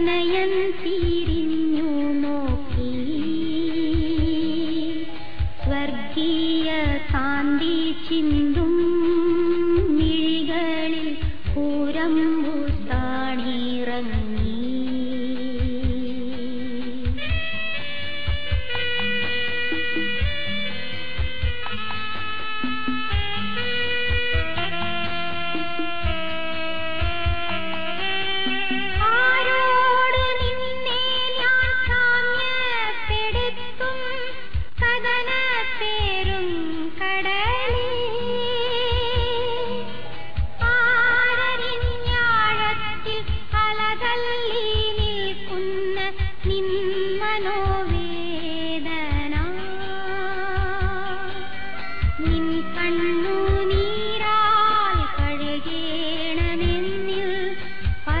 തനയൻ തിരിഞ്ഞു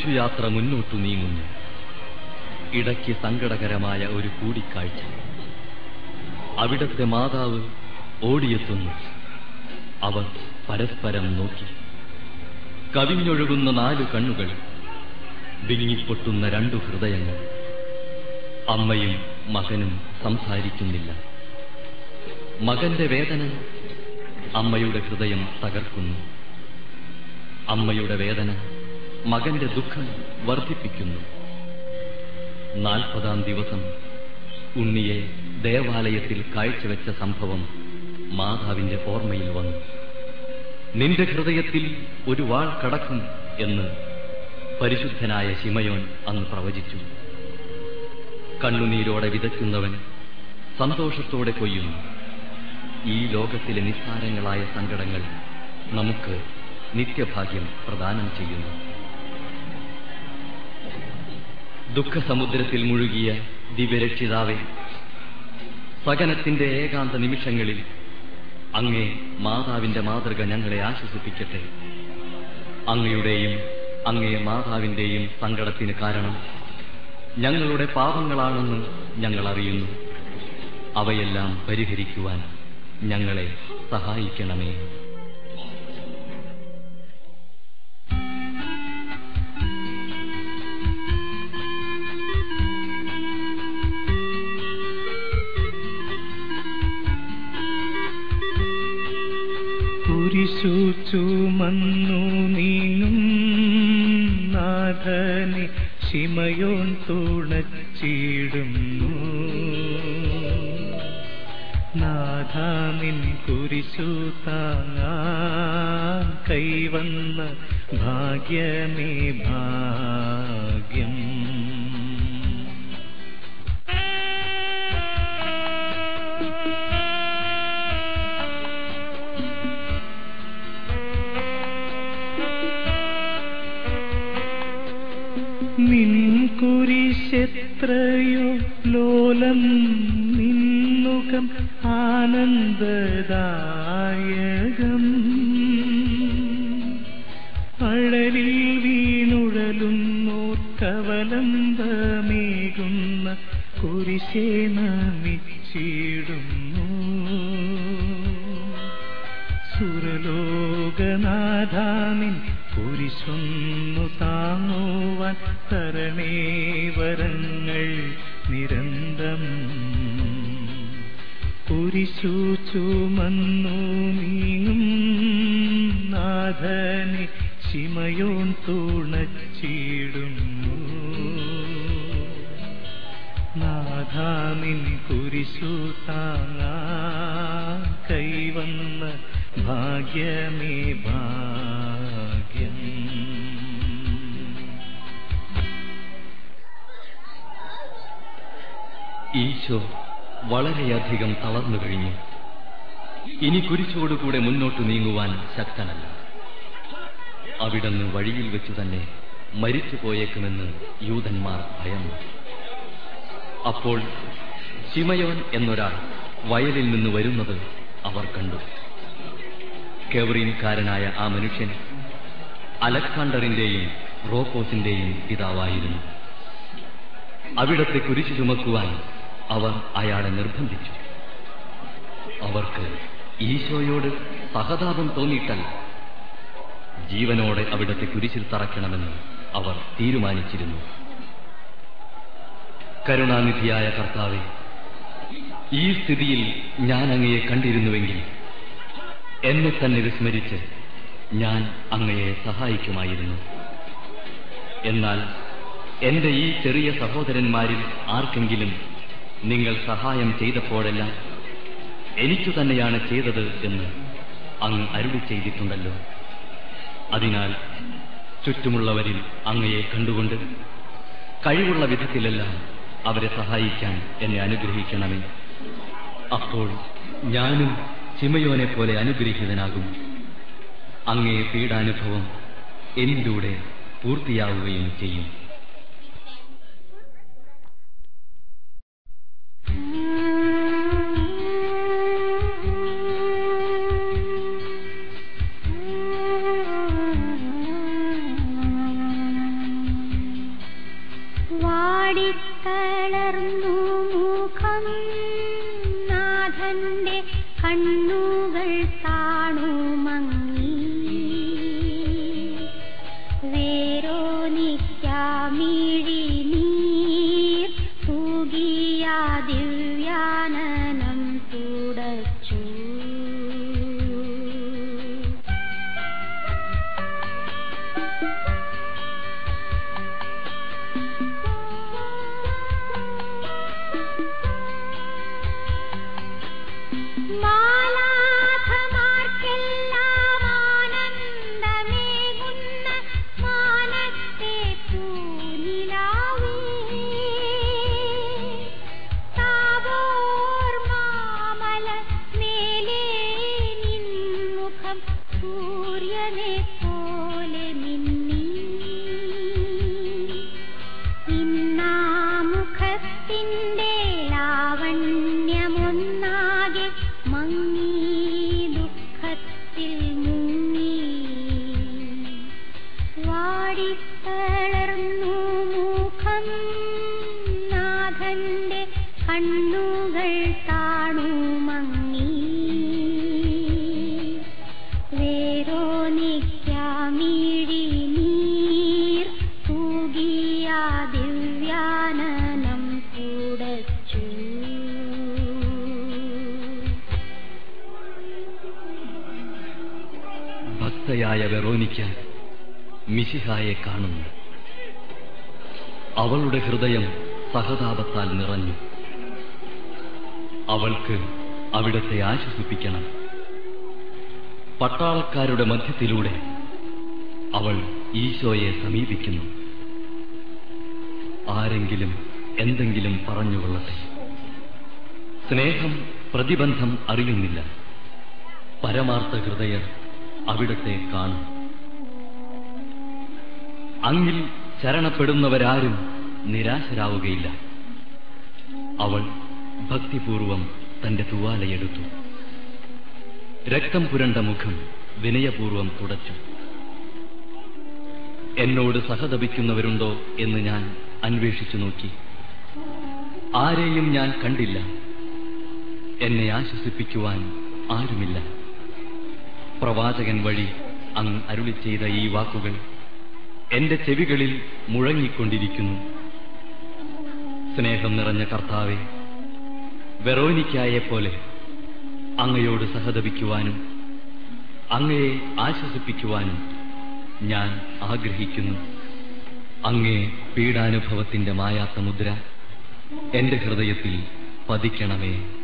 കുരിശുയാത്ര മുന്നോട്ടു നീങ്ങുന്നു. ഇടയ്ക്ക് സങ്കടകരമായ ഒരു കൂടിക്കാഴ്ച. അവിടത്തെ മാതാവ് ഓടിയെത്തുന്നു. അവർ പരസ്പരം നോക്കി. കവിഞ്ഞൊഴുകുന്ന നാലു കണ്ണുകൾ വിങ്ങിപ്പൊട്ടുന്ന രണ്ടു ഹൃദയങ്ങൾ. അമ്മയും മകനും സംസാരിക്കുന്നില്ല. മകന്റെ വേദന അമ്മയുടെ ഹൃദയം തകർക്കുന്നു. അമ്മയുടെ വേദന മകന്റെ ദുഃഖം വർദ്ധിപ്പിക്കുന്നു. നാൽപ്പതാം ദിവസം ഉണ്ണിയെ ദേവാലയത്തിൽ കാഴ്ചവെച്ച സംഭവം മാതാവിന്റെ ഓർമ്മയിൽ വന്നു. നിന്റെ ഹൃദയത്തിൽ ഒരു വാൾ കടക്കും എന്ന് പരിശുദ്ധനായ ശിമയോൻ അന്ന് പ്രവചിച്ചു. കണ്ണുനീരോടെ വിതയ്ക്കുന്നവൻ സന്തോഷത്തോടെ കൊയ്യുന്നു. ഈ ലോകത്തിലെ നിസ്സാരങ്ങളായ സങ്കടങ്ങൾ നമുക്ക് നിത്യഭാഗ്യം പ്രദാനം ചെയ്യുന്നു. ദുഃഖസമുദ്രത്തിൽ മുഴുകിയ ദിവ്യരക്ഷിതാവെ സകനത്തിന്റെ ഏകാന്ത നിമിഷങ്ങളിൽ അങ്ങേ മാതാവിന്റെ മാതൃക ഞങ്ങളെ ആശ്വസിപ്പിക്കട്ടെ. അങ്ങയുടെയും അങ്ങേ മാതാവിന്റെയും സങ്കടത്തിന് കാരണം ഞങ്ങളുടെ പാപങ്ങളാണെന്ന് ഞങ്ങൾ അറിയുന്നു. അവയെല്ലാം പരിഹരിക്കുവാൻ ഞങ്ങളെ സഹായിക്കണമേ. കുരിശു ചുമന്നു നീങ്ങും നാഥനെ ശിമയോൻ തുണച്ചിടുന്നു നാഥാനിൻ കുരിശു താങ്ങാൻ കൈവന്ന ഭാഗ്യമേ ഭാഗ്യം. നിൻ കുരിശെത്രയോ നിന്നുകം ആനന്ദദായകം. അഴലിൽ വീണുഴലുന്നോർക്കവലംബമേകുന്ന കുരിശേ നമിച്ചിടുന്നു. സുരലോകനാഥാനിൻ തരണേ വരങ്ങൾ നിരന്തം. കുരിശു ചുമന്നു നീങ്ങും നാഥനെ ശിമയോൻ തുണച്ചിടുന്നു. നാഥാമിൻ കുരിശു താങ്ങാ കൈവന്ന ഭാഗ്യമേ ഭാഗ്യം ഈശോ വളരെയധികം തളർന്നു കഴിഞ്ഞു. ഇനി കുരിശോടുകൂടെ മുന്നോട്ട് നീങ്ങുവാൻ ശക്തനല്ല. അവിടുന്ന് വഴിയിൽ വെച്ചു തന്നെ മരിച്ചു പോയേക്കുമെന്ന് യൂതന്മാർ ഭയന്നു. അപ്പോൾ ശിമയോൻ എന്നൊരാൾ വയലിൽ നിന്ന് വരുന്നത് അവർ കണ്ടു. കെവറിൻകാരനായ ആ മനുഷ്യൻ അലക്സാണ്ടറിന്റെയും റോക്കോസിന്റെയും പിതാവായിരുന്നു. അവിടത്തെ കുരിശു ചുമക്കുവാൻ അവർ അയാളെ നിർബന്ധിച്ചു. അവർക്ക് ഈശോയോട് സഹതാപം തോന്നിയിട്ടല്ല. ജീവനോടെ അവിടത്തെ കുരിശിൽ തറയ്ക്കണമെന്ന് അവർ തീരുമാനിച്ചിരുന്നു. കരുണാനിധിയായ കർത്താവെ ഈ സ്ഥിതിയിൽ ഞാൻ അങ്ങയെ കണ്ടിരുന്നുവെങ്കിൽ എന്നെ തന്നെ വിസ്മരിച്ച് ഞാൻ അങ്ങയെ സഹായിക്കുമായിരുന്നു. എന്നാൽ എന്റെ ഈ ചെറിയ സഹോദരന്മാരിൽ ആർക്കെങ്കിലും നിങ്ങൾ സഹായം ചെയ്തപ്പോഴെല്ലാം എനിക്കു തന്നെയാണ് ചെയ്തത് എന്ന് അങ്ങ് അരുളി ചെയ്തിട്ടുണ്ടല്ലോ. അതിനാൽ ചുറ്റുമുള്ളവരിൽ അങ്ങയെ കണ്ടുകൊണ്ട് കഴിവുള്ള വിധത്തിലെല്ലാം അവരെ സഹായിക്കാൻ എന്നെ അനുഗ്രഹിക്കണമേ. അപ്പോൾ ഞാനും ചിമയോനെ പോലെ അനുഗ്രഹീതനാകും. അങ്ങയെ പീഡാനുഭവം എന്നിലൂടെ പൂർത്തിയാവുകയും ചെയ്യും. നാഥന്റെ കണ്ണുകൾ കണ്ണുകൾ താണു മങ്ങി. വേരോനിക്കാമിഴി നീർ തൂകിയ ദിവ്യാനനം കൂടച്ചു. ഭക്തയായ വെറോനിക്ക മിശിഹായെ കാണുന്നു. അവളുടെ ഹൃദയം സഹതാപത്താൽ നിറഞ്ഞു. അവൾക്ക് അവിടത്തെ ആശ്വസിപ്പിക്കണം. പട്ടാളക്കാരുടെ മധ്യത്തിലൂടെ അവൾ ഈശോയെ സമീപിക്കുന്നു. ആരെങ്കിലും എന്തെങ്കിലും പറഞ്ഞുകൊള്ളട്ടെ സ്നേഹം പ്രതിബന്ധം അറിയുന്നില്ല. പരമാർത്ഥ ഹൃദയർ അവിടത്തെ കാണും. അങ്ങിൽ ശരണപ്പെടുന്നവരാരും നിരാശരാവുകയില്ല. അവൾ ഭക്തിപൂർവം തന്റെ തുവാലയെടുത്തു. രക്തം പുരണ്ട മുഖം വിനയപൂർവം തുടച്ചു. എന്നോട് സഹതപിക്കുന്നവരുണ്ടോ എന്ന് ഞാൻ അന്വേഷിച്ചു നോക്കി. ആരെയും ഞാൻ കണ്ടില്ല. എന്നെ ആശ്വസിപ്പിക്കുവാൻ ആരുമില്ല. പ്രവാചകൻ വഴി അങ്ങ് അരുളി ചെയ്ത ഈ വാക്കുകൾ എന്റെ ചെവികളിൽ മുഴങ്ങിക്കൊണ്ടിരിക്കുന്നു. സ്നേഹം നിറഞ്ഞ കർത്താവെ വെറോനിക്കായെപ്പോലെ അങ്ങയോട് സഹതപിക്കുവാനും അങ്ങയെ ആശ്വസിപ്പിക്കുവാനും ഞാൻ ആഗ്രഹിക്കുന്നു. അങ്ങേ പീഡാനുഭവത്തിന്റെ മായാത്ത മുദ്ര എന്റെ ഹൃദയത്തിൽ പതിക്കണമേ.